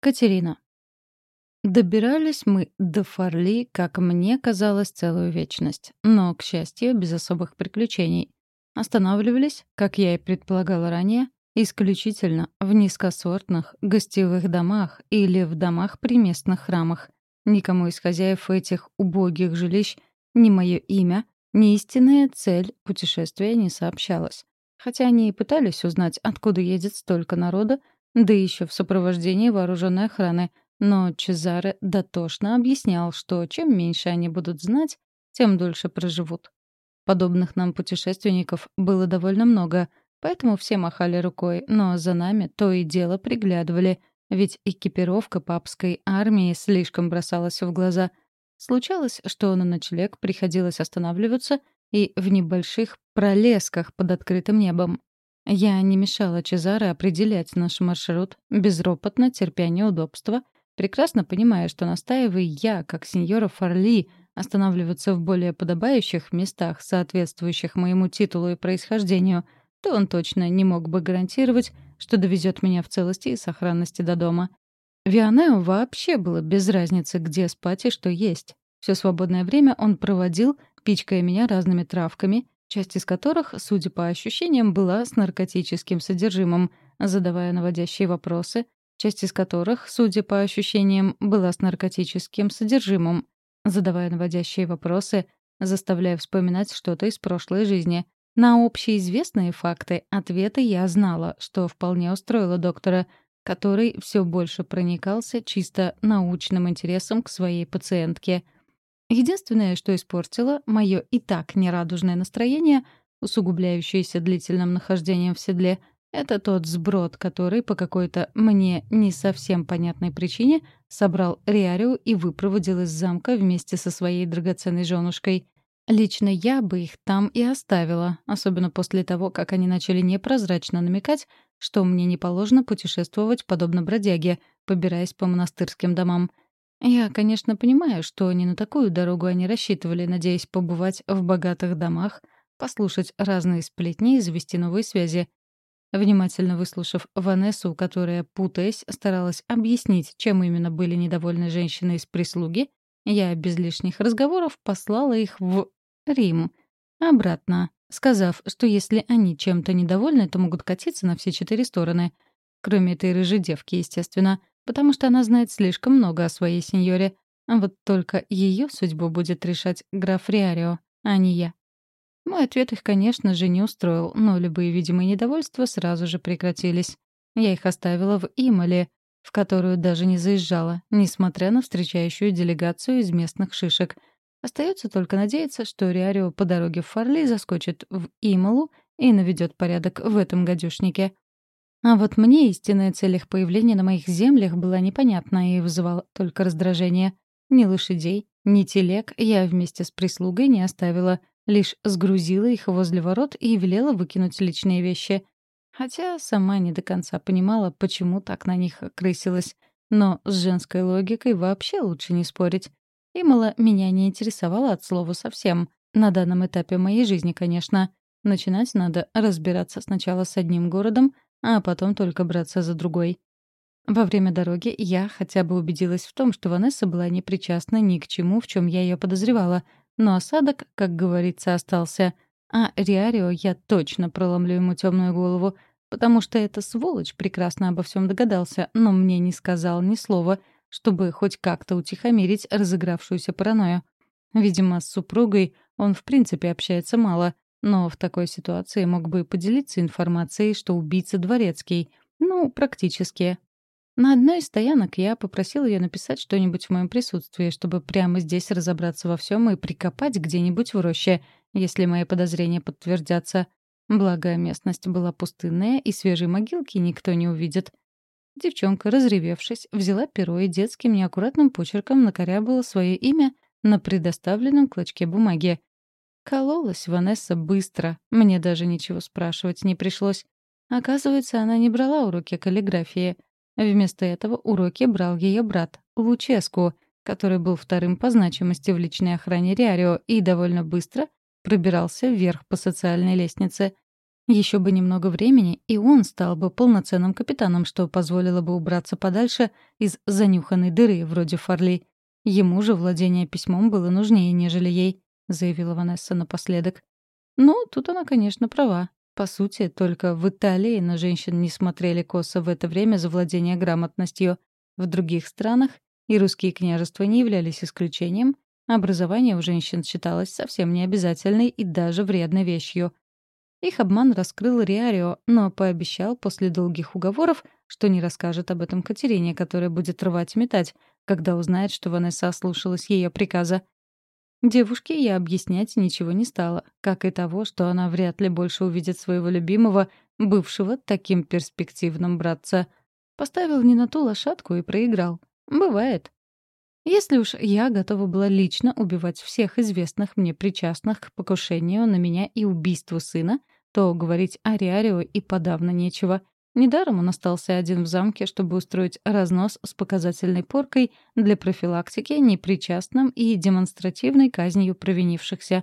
Катерина. Добирались мы до Фарли, как мне казалось, целую вечность. Но, к счастью, без особых приключений. Останавливались, как я и предполагала ранее, исключительно в низкосортных гостевых домах или в домах при местных храмах. Никому из хозяев этих убогих жилищ ни мое имя, ни истинная цель путешествия не сообщалась. Хотя они и пытались узнать, откуда едет столько народа, да еще в сопровождении вооруженной охраны. Но Чезаре дотошно объяснял, что чем меньше они будут знать, тем дольше проживут. Подобных нам путешественников было довольно много, поэтому все махали рукой, но за нами то и дело приглядывали, ведь экипировка папской армии слишком бросалась в глаза. Случалось, что на ночлег приходилось останавливаться и в небольших пролесках под открытым небом. Я не мешала Чезаре определять наш маршрут, безропотно терпя неудобства, прекрасно понимая, что настаивая я, как сеньора Фарли, останавливаться в более подобающих местах, соответствующих моему титулу и происхождению, то он точно не мог бы гарантировать, что довезет меня в целости и сохранности до дома. Вианео вообще было без разницы, где спать и что есть. Все свободное время он проводил, пичкая меня разными травками, часть из которых, судя по ощущениям, была с наркотическим содержимым, задавая наводящие вопросы, часть из которых, судя по ощущениям, была с наркотическим содержимым, задавая наводящие вопросы, заставляя вспоминать что-то из прошлой жизни. На общеизвестные факты ответы я знала, что вполне устроило доктора, который все больше проникался чисто научным интересом к своей пациентке — Единственное, что испортило мое и так нерадужное настроение, усугубляющееся длительным нахождением в седле, это тот сброд, который по какой-то мне не совсем понятной причине собрал Риарио и выпроводил из замка вместе со своей драгоценной женушкой. Лично я бы их там и оставила, особенно после того, как они начали непрозрачно намекать, что мне не положено путешествовать подобно бродяге, побираясь по монастырским домам — я, конечно, понимаю, что не на такую дорогу они рассчитывали, надеясь побывать в богатых домах, послушать разные сплетни и завести новые связи. Внимательно выслушав Ванессу, которая, путаясь, старалась объяснить, чем именно были недовольны женщины из прислуги, я без лишних разговоров послала их в Рим. Обратно, сказав, что если они чем-то недовольны, то могут катиться на все четыре стороны. Кроме этой рыжей девки, естественно потому что она знает слишком много о своей сеньоре. Вот только ее судьбу будет решать граф Риарио, а не я. Мой ответ их, конечно же, не устроил, но любые видимые недовольства сразу же прекратились. Я их оставила в Имале, в которую даже не заезжала, несмотря на встречающую делегацию из местных шишек. Остается только надеяться, что Риарио по дороге в Фарли заскочит в Ималу и наведет порядок в этом гадюшнике. А вот мне истинная цель их появления на моих землях была непонятна и вызывала только раздражение. Ни лошадей, ни телег я вместе с прислугой не оставила, лишь сгрузила их возле ворот и велела выкинуть личные вещи. Хотя сама не до конца понимала, почему так на них крысилась. Но с женской логикой вообще лучше не спорить. Имала меня не интересовало от слова совсем. На данном этапе моей жизни, конечно. Начинать надо разбираться сначала с одним городом — а потом только браться за другой. Во время дороги я хотя бы убедилась в том, что Ванесса была не причастна ни к чему, в чем я ее подозревала, но осадок, как говорится, остался. А Риарио я точно проломлю ему темную голову, потому что эта сволочь прекрасно обо всем догадался, но мне не сказал ни слова, чтобы хоть как-то утихомирить разыгравшуюся паранойю. Видимо, с супругой он в принципе общается мало, но в такой ситуации мог бы поделиться информацией, что убийца дворецкий. Ну, практически. На одной из стоянок я попросил ее написать что-нибудь в моем присутствии, чтобы прямо здесь разобраться во всем и прикопать где-нибудь в роще, если мои подозрения подтвердятся. Благо, местность была пустынная, и свежей могилки никто не увидит. Девчонка, разревевшись, взяла перо и детским неаккуратным почерком накорябала свое имя на предоставленном клочке бумаги. Кололась Ванесса быстро, мне даже ничего спрашивать не пришлось. Оказывается, она не брала уроки каллиграфии. Вместо этого уроки брал ее брат, Луческу, который был вторым по значимости в личной охране Риарио и довольно быстро пробирался вверх по социальной лестнице. Еще бы немного времени, и он стал бы полноценным капитаном, что позволило бы убраться подальше из занюханной дыры, вроде Фарли. Ему же владение письмом было нужнее, нежели ей, — заявила Ванесса напоследок. Ну, тут она, конечно, права. По сути, только в Италии на женщин не смотрели косо в это время за владение грамотностью. В других странах, и русские княжества не являлись исключением, образование у женщин считалось совсем необязательной и даже вредной вещью — их обман раскрыл Риарио, но пообещал после долгих уговоров, что не расскажет об этом Катерине, которая будет рвать и метать, когда узнает, что Ванесса ослушалась ее приказа. Девушке я объяснять ничего не стала, как и того, что она вряд ли больше увидит своего любимого, бывшего таким перспективным братца. Поставил не на ту лошадку и проиграл. Бывает. Если уж я готова была лично убивать всех известных мне причастных к покушению на меня и убийству сына, то говорить о Риарио и подавно нечего. Недаром он остался один в замке, чтобы устроить разнос с показательной поркой для профилактики непричастным и демонстративной казнью провинившихся.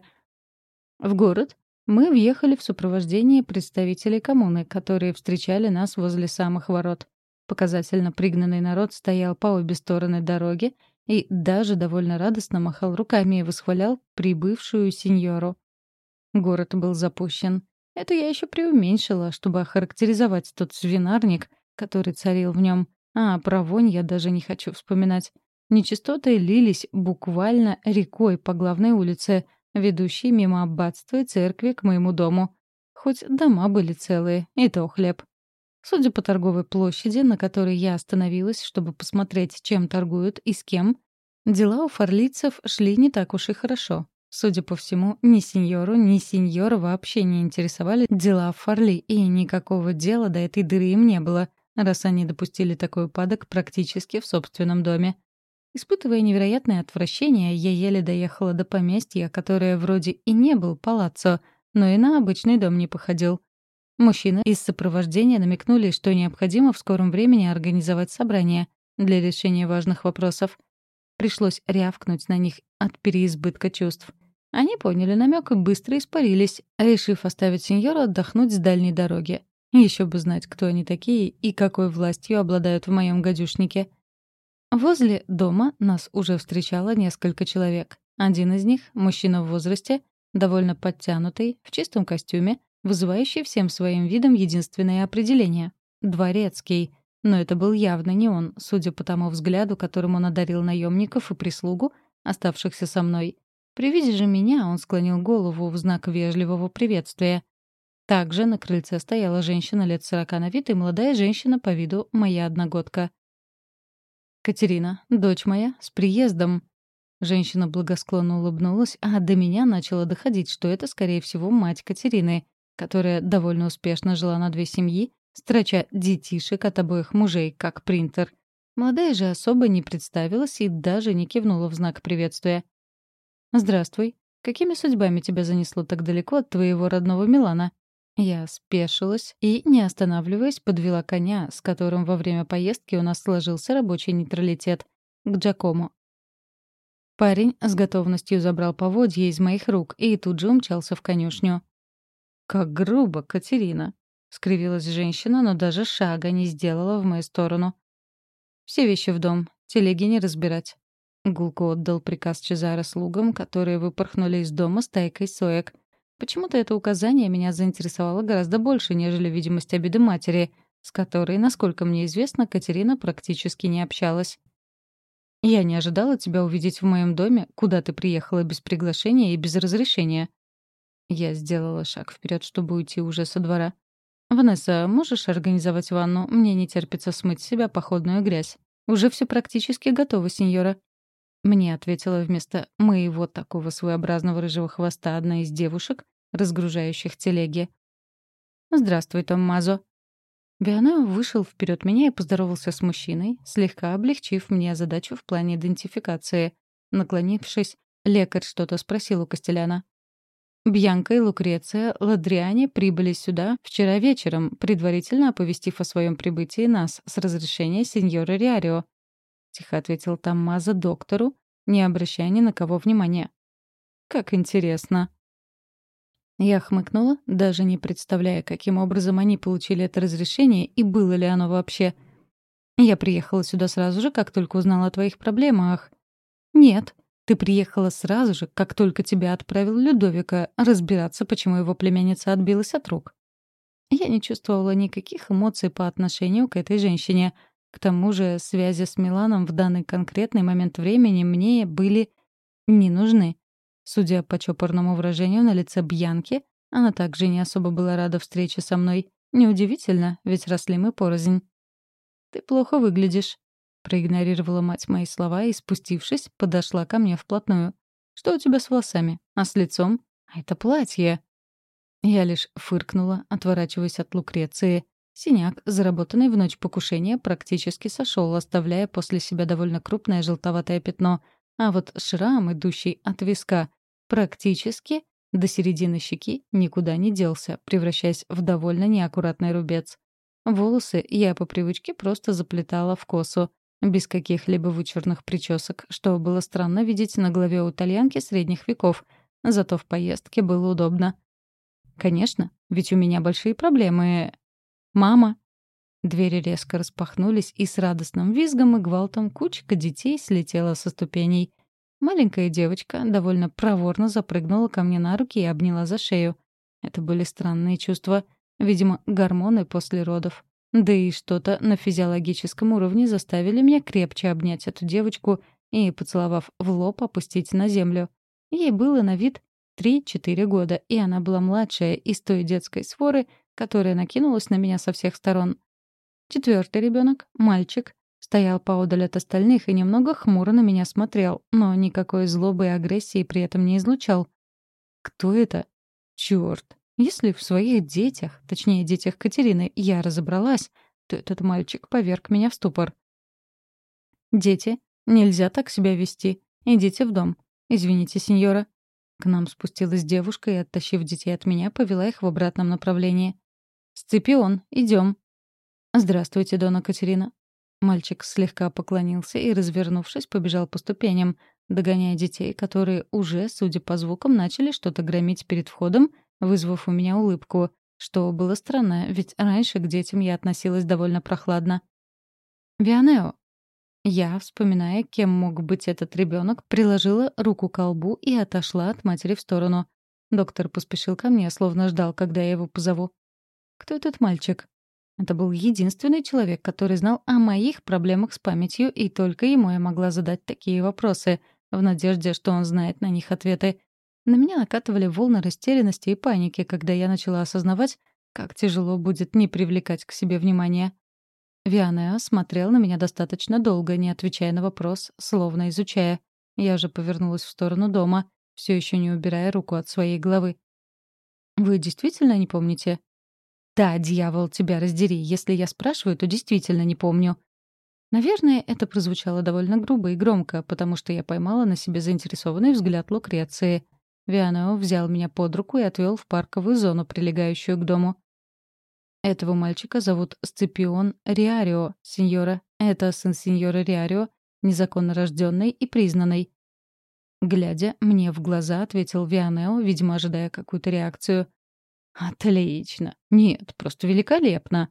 В город мы въехали в сопровождении представителей коммуны, которые встречали нас возле самых ворот. Показательно пригнанный народ стоял по обе стороны дороги, и даже довольно радостно махал руками и восхвалял прибывшую сеньору. Город был запущен. Это я еще преуменьшила, чтобы охарактеризовать тот свинарник, который царил в нем. А про вонь я даже не хочу вспоминать. Нечистоты лились буквально рекой по главной улице, ведущей мимо аббатства и церкви к моему дому. Хоть дома были целые, и то хлеб. Судя по торговой площади, на которой я остановилась, чтобы посмотреть, чем торгуют и с кем, дела у фарлицев шли не так уж и хорошо. Судя по всему, ни сеньору, ни сеньора вообще не интересовали дела Фарли, и никакого дела до этой дыры им не было, раз они допустили такой упадок практически в собственном доме. Испытывая невероятное отвращение, я еле доехала до поместья, которое вроде и не был палаццо, но и на обычный дом не походил. Мужчины из сопровождения намекнули, что необходимо в скором времени организовать собрание для решения важных вопросов. Пришлось рявкнуть на них от переизбытка чувств. Они поняли намек и быстро испарились, решив оставить сеньора отдохнуть с дальней дороги. Еще бы знать, кто они такие и какой властью обладают в моем гадюшнике. Возле дома нас уже встречало несколько человек. Один из них — мужчина в возрасте, довольно подтянутый, в чистом костюме, вызывающий всем своим видом единственное определение — дворецкий. Но это был явно не он, судя по тому взгляду, которым он одарил наемников и прислугу, оставшихся со мной. При виде же меня он склонил голову в знак вежливого приветствия. Также на крыльце стояла женщина лет сорока на вид и молодая женщина по виду моя одногодка. «Катерина, дочь моя, с приездом!» Женщина благосклонно улыбнулась, а до меня начало доходить, что это, скорее всего, мать Катерины которая довольно успешно жила на две семьи, строча детишек от обоих мужей, как принтер. Молодая же особо не представилась и даже не кивнула в знак приветствия. «Здравствуй. Какими судьбами тебя занесло так далеко от твоего родного Милана?» Я спешилась и, не останавливаясь, подвела коня, с которым во время поездки у нас сложился рабочий нейтралитет, к Джакому. Парень с готовностью забрал поводья из моих рук и тут же умчался в конюшню. «Как грубо, Катерина!» — скривилась женщина, но даже шага не сделала в мою сторону. «Все вещи в дом, телеги не разбирать». Гулко отдал приказ Чезаро слугам, которые выпорхнули из дома стайкой соек. Почему-то это указание меня заинтересовало гораздо больше, нежели видимость обиды матери, с которой, насколько мне известно, Катерина практически не общалась. «Я не ожидала тебя увидеть в моем доме, куда ты приехала без приглашения и без разрешения», я сделала шаг вперед, чтобы уйти уже со двора. «Ванесса, можешь организовать ванну? Мне не терпится смыть с себя походную грязь. Уже все практически готово, сеньора». Мне ответила вместо моего такого своеобразного рыжего хвоста одна из девушек, разгружающих телеги. «Здравствуй, Томмазо». Бионео вышел вперед меня и поздоровался с мужчиной, слегка облегчив мне задачу в плане идентификации. Наклонившись, лекарь что-то спросил у Костеляна. Бьянка и Лукреция Ладриане прибыли сюда вчера вечером, предварительно оповестив о своем прибытии нас с разрешения сеньора Риарио. Тихо ответил Таммаза доктору, не обращая ни на кого внимания. «Как интересно», Я хмыкнула, даже не представляя, каким образом они получили это разрешение и было ли оно вообще. Я приехала сюда сразу же, как только узнала о твоих проблемах. Нет, ты приехала сразу же, как только тебя отправил Людовика разбираться, почему его племянница отбилась от рук. Я не чувствовала никаких эмоций по отношению к этой женщине. К тому же связи с Миланом в данный конкретный момент времени мне были не нужны. Судя по чопорному выражению на лице Бьянки, она также не особо была рада встрече со мной. Неудивительно, ведь росли мы порознь. «Ты плохо выглядишь», — проигнорировала мать мои слова и, спустившись, подошла ко мне вплотную. «Что у тебя с волосами? А с лицом? А это платье!» Я лишь фыркнула, отворачиваясь от Лукреции. Синяк, заработанный в ночь покушения, практически сошел, оставляя после себя довольно крупное желтоватое пятно — а вот шрам, идущий от виска, практически до середины щеки никуда не делся, превращаясь в довольно неаккуратный рубец. Волосы я по привычке просто заплетала в косу, без каких-либо вычурных причесок, что было странно видеть на голове у итальянки средних веков, зато в поездке было удобно. Конечно, ведь у меня большие проблемы. Мама, Двери резко распахнулись, и с радостным визгом и гвалтом кучка детей слетела со ступеней. Маленькая девочка довольно проворно запрыгнула ко мне на руки и обняла за шею. Это были странные чувства. Видимо, гормоны после родов. Да и что-то на физиологическом уровне заставили меня крепче обнять эту девочку и, поцеловав в лоб, опустить на землю. Ей было на вид 3-4 года, и она была младшая из той детской своры, которая накинулась на меня со всех сторон. Четвертый ребенок, мальчик, стоял поодаль от остальных и немного хмуро на меня смотрел, но никакой злобы и агрессии при этом не излучал. Кто это? Чёрт. Если в своих детях, точнее, детях Катерины, я разобралась, то этот мальчик поверг меня в ступор. «Дети, нельзя так себя вести. Идите в дом. Извините, сеньора». К нам спустилась девушка и, оттащив детей от меня, повела их в обратном направлении. «Сципион, идем. «Здравствуйте, Дона Катерина». Мальчик слегка поклонился и, развернувшись, побежал по ступеням, догоняя детей, которые уже, судя по звукам, начали что-то громить перед входом, вызвав у меня улыбку, что было странно, ведь раньше к детям я относилась довольно прохладно. «Вианео». Я, вспоминая, кем мог быть этот ребенок, приложила руку к колбу и отошла от матери в сторону. Доктор поспешил ко мне, словно ждал, когда я его позову. «Кто этот мальчик?» Это был единственный человек, который знал о моих проблемах с памятью, и только ему я могла задать такие вопросы, в надежде, что он знает на них ответы. На меня накатывали волны растерянности и паники, когда я начала осознавать, как тяжело будет не привлекать к себе внимания. Вианео смотрел на меня достаточно долго, не отвечая на вопрос, словно изучая. Я же повернулась в сторону дома, все еще не убирая руку от своей головы. «Вы действительно не помните?» «Да, дьявол, тебя раздери. Если я спрашиваю, то действительно не помню». Наверное, это прозвучало довольно грубо и громко, потому что я поймала на себе заинтересованный взгляд Лукреции. Вианео взял меня под руку и отвел в парковую зону, прилегающую к дому. Этого мальчика зовут Сципион Риарио, сеньора. Это сын сеньора Риарио, незаконно рожденный и признанный. Глядя мне в глаза, ответил Вианео, видимо, ожидая какую-то реакцию. Отлично. Нет, просто великолепно.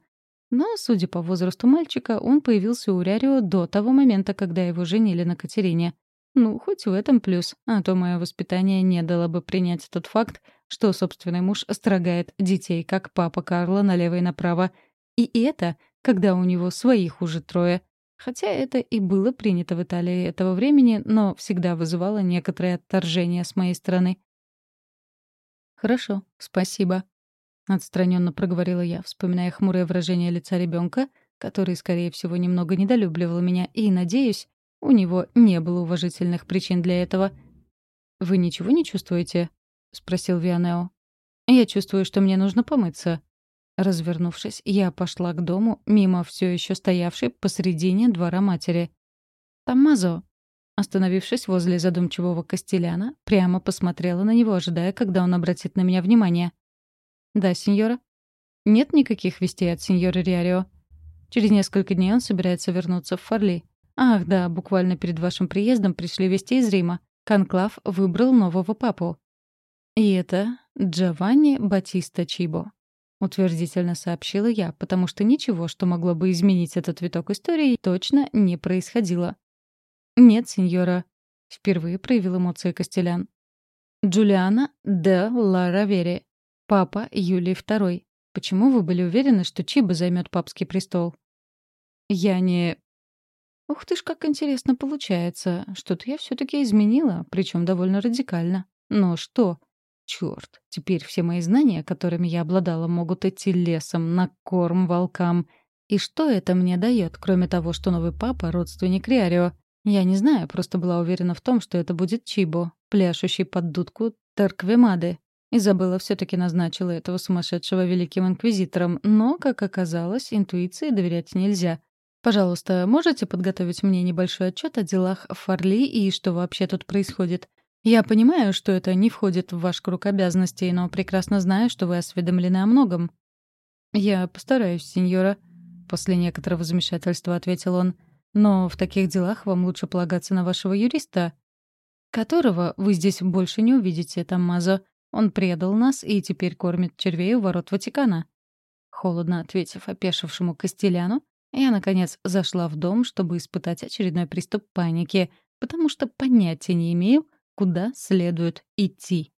Но, судя по возрасту мальчика, он появился у Рярио до того момента, когда его женили на Катерине. Ну, хоть в этом плюс, а то мое воспитание не дало бы принять тот факт, что собственный муж строгает детей, как папа Карла, налево и направо. И это, когда у него своих уже трое. Хотя это и было принято в Италии этого времени, но всегда вызывало некоторое отторжение с моей стороны. «Хорошо, спасибо», Отстраненно проговорила я, вспоминая хмурое выражение лица ребенка, который, скорее всего, немного недолюбливал меня, и, надеюсь, у него не было уважительных причин для этого. «Вы ничего не чувствуете?» — спросил Вианео. «Я чувствую, что мне нужно помыться». Развернувшись, я пошла к дому, мимо все еще стоявшей посредине двора матери. «Таммазо!» Остановившись возле задумчивого Костеляна, прямо посмотрела на него, ожидая, когда он обратит на меня внимание. «Да, сеньора». «Нет никаких вестей от сеньора Риарио». Через несколько дней он собирается вернуться в Фарли. «Ах, да, буквально перед вашим приездом пришли вести из Рима. Конклав выбрал нового папу». «И это Джованни Батиста Чибо. Утвердительно сообщила я, потому что ничего, что могло бы изменить этот виток истории, точно не происходило. «Нет, сеньора», — впервые проявил эмоции Костелян. «Джулиана де ла Равери, папа Юлии II. Почему вы были уверены, что Чиба займет папский престол?» «Я не...» «Ух ты ж, как интересно получается. Что-то я все таки изменила, причем довольно радикально. Но что?» Черт, теперь все мои знания, которыми я обладала, могут идти лесом на корм волкам. И что это мне дает, кроме того, что новый папа — родственник Риарио? Я не знаю, просто была уверена в том, что это будет Чибо, пляшущий под дудку Тарквемады. Изабелла все таки назначила этого сумасшедшего великим инквизитором, но, как оказалось, интуиции доверять нельзя. Пожалуйста, можете подготовить мне небольшой отчет о делах Фарли и что вообще тут происходит? Я понимаю, что это не входит в ваш круг обязанностей, но прекрасно знаю, что вы осведомлены о многом. Я постараюсь, сеньора, после некоторого замешательства ответил он. Но в таких делах вам лучше полагаться на вашего юриста, которого вы здесь больше не увидите, Таммазо. Он предал нас и теперь кормит червей у ворот Ватикана. Холодно ответив опешившему Костеляну, я, наконец, зашла в дом, чтобы испытать очередной приступ паники, потому что понятия не имею, куда следует идти.